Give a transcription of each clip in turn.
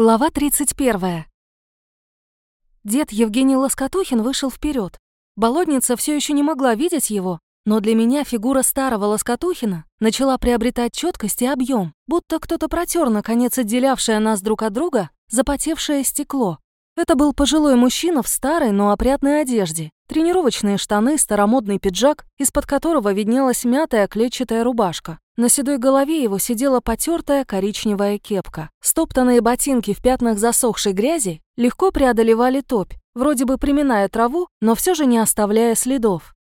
Глава 31. Дед Евгений Лоскотухин вышел вперед. Болотница все еще не могла видеть его, но для меня фигура старого Лоскотухина начала приобретать четкость и объем, будто кто-то протер наконец отделявшее нас друг от друга запотевшее стекло. Это был пожилой мужчина в старой, но опрятной одежде. Тренировочные штаны, старомодный пиджак, из-под которого виднелась мятая клетчатая рубашка. На седой голове его сидела потертая коричневая кепка. Стоптанные ботинки в пятнах засохшей грязи легко преодолевали топь, вроде бы приминая траву, но все же не оставляя следов.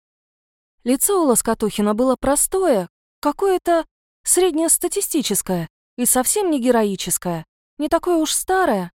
Лицо у Лоскотухина было простое, какое-то среднестатистическое и совсем не героическое, не такое уж старое,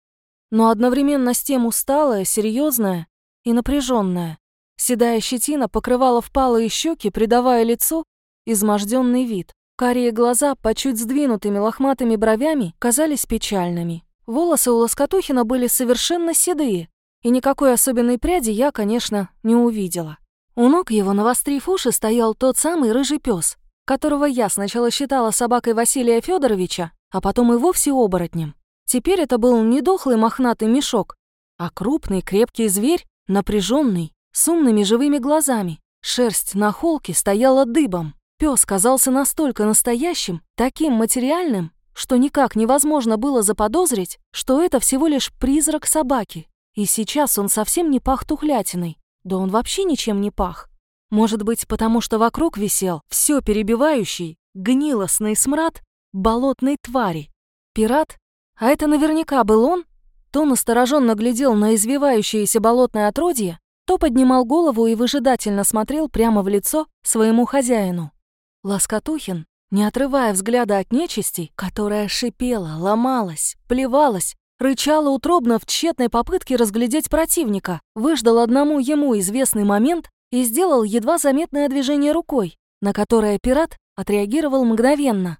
но одновременно с тем усталое, серьезное и напряженное. Седая щетина покрывала впалые щеки, придавая лицу изможденный вид. Карие глаза по чуть сдвинутыми лохматыми бровями казались печальными. Волосы у Лоскотухина были совершенно седые, и никакой особенной пряди я, конечно, не увидела. У ног его, навострив уши, стоял тот самый рыжий пес, которого я сначала считала собакой Василия Федоровича, а потом и вовсе оборотнем. Теперь это был не дохлый мохнатый мешок, а крупный крепкий зверь, напряженный, с умными живыми глазами. Шерсть на холке стояла дыбом. Пес казался настолько настоящим, таким материальным, что никак невозможно было заподозрить, что это всего лишь призрак собаки. И сейчас он совсем не пах тухлятиной, да он вообще ничем не пах. Может быть, потому что вокруг висел все перебивающий, гнилостный смрад болотной твари. Пират? А это наверняка был он? То настороженно глядел на извивающееся болотное отродье, то поднимал голову и выжидательно смотрел прямо в лицо своему хозяину. Лоскотухин, не отрывая взгляда от нечисти, которая шипела, ломалась, плевалась, рычала утробно в тщетной попытке разглядеть противника, выждал одному ему известный момент и сделал едва заметное движение рукой, на которое пират отреагировал мгновенно.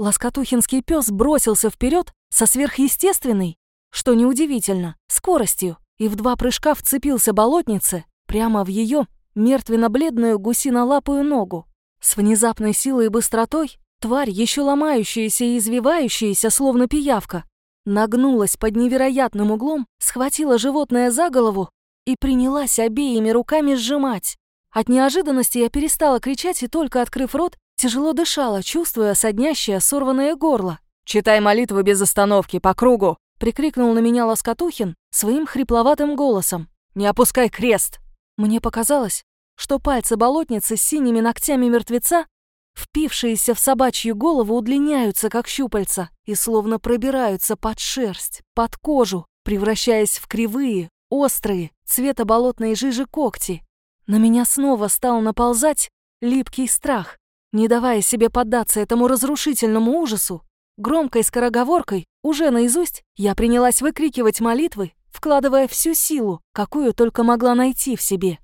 Лоскотухинский пес бросился вперед со сверхъестественной, что неудивительно, скоростью, и в два прыжка вцепился болотнице прямо в ее мертвенно-бледную гусинолапую ногу. С внезапной силой и быстротой тварь, еще ломающаяся и извивающаяся, словно пиявка, нагнулась под невероятным углом, схватила животное за голову и принялась обеими руками сжимать. От неожиданности я перестала кричать и только открыв рот, тяжело дышала, чувствуя соднящее сорванное горло. «Читай молитвы без остановки, по кругу!» — прикрикнул на меня Лоскотухин своим хрипловатым голосом. «Не опускай крест!» Мне показалось, что пальцы болотницы с синими ногтями мертвеца, впившиеся в собачью голову, удлиняются, как щупальца, и словно пробираются под шерсть, под кожу, превращаясь в кривые, острые, цвета болотной жижи когти. На меня снова стал наползать липкий страх. Не давая себе поддаться этому разрушительному ужасу, громкой скороговоркой, уже наизусть, я принялась выкрикивать молитвы, вкладывая всю силу, какую только могла найти в себе.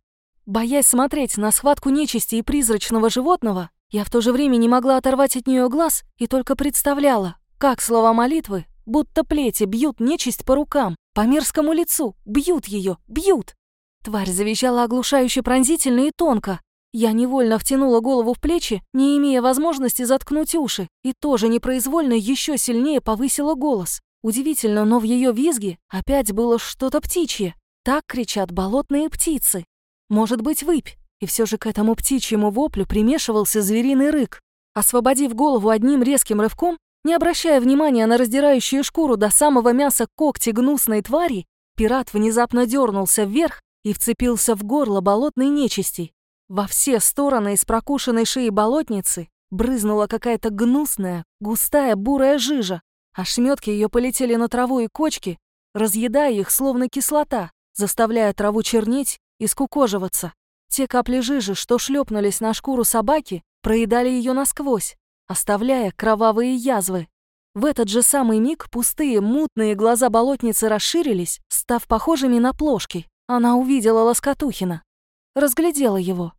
Боясь смотреть на схватку нечисти и призрачного животного, я в то же время не могла оторвать от нее глаз и только представляла, как слова молитвы, будто плети, бьют нечисть по рукам, по мерзкому лицу, бьют ее, бьют. Тварь завизжала оглушающе пронзительно и тонко. Я невольно втянула голову в плечи, не имея возможности заткнуть уши, и тоже непроизвольно еще сильнее повысила голос. Удивительно, но в ее визге опять было что-то птичье. Так кричат болотные птицы. Может быть, выпь. И все же к этому птичьему воплю примешивался звериный рык. Освободив голову одним резким рывком, не обращая внимания на раздирающую шкуру до самого мяса когти гнусной твари, пират внезапно дернулся вверх и вцепился в горло болотной нечисти. Во все стороны из прокушенной шеи болотницы брызнула какая-то гнусная, густая бурая жижа. Ошметки ее полетели на траву и кочки, разъедая их словно кислота, заставляя траву чернеть и скукоживаться. Те капли жижи, что шлепнулись на шкуру собаки, проедали ее насквозь, оставляя кровавые язвы. В этот же самый миг пустые, мутные глаза болотницы расширились, став похожими на плошки. Она увидела Лоскотухина. Разглядела его.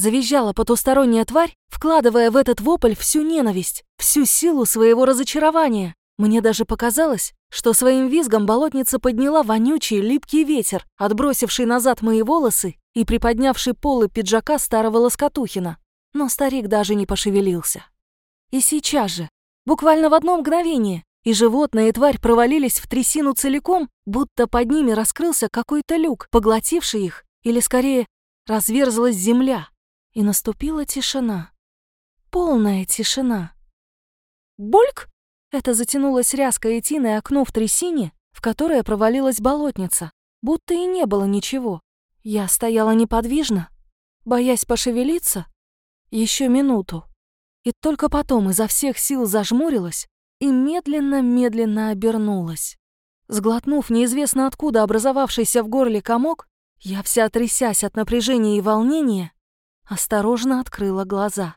Завизжала потусторонняя тварь, вкладывая в этот вопль всю ненависть, всю силу своего разочарования. Мне даже показалось, что своим визгом болотница подняла вонючий липкий ветер, отбросивший назад мои волосы и приподнявший полы пиджака старого Лоскотухина. Но старик даже не пошевелился. И сейчас же, Буквально в одно мгновение. И животные и тварь провалились в трясину целиком, будто под ними раскрылся какой-то люк, поглотивший их, или скорее разверзлась земля. И наступила тишина. Полная тишина. Бульк! Это затянулось рязкой тиной окно в трясине, в которое провалилась болотница, будто и не было ничего. Я стояла неподвижно, боясь пошевелиться, еще минуту. И только потом изо всех сил зажмурилась и медленно-медленно обернулась. Сглотнув неизвестно откуда образовавшийся в горле комок, я вся трясясь от напряжения и волнения, осторожно открыла глаза.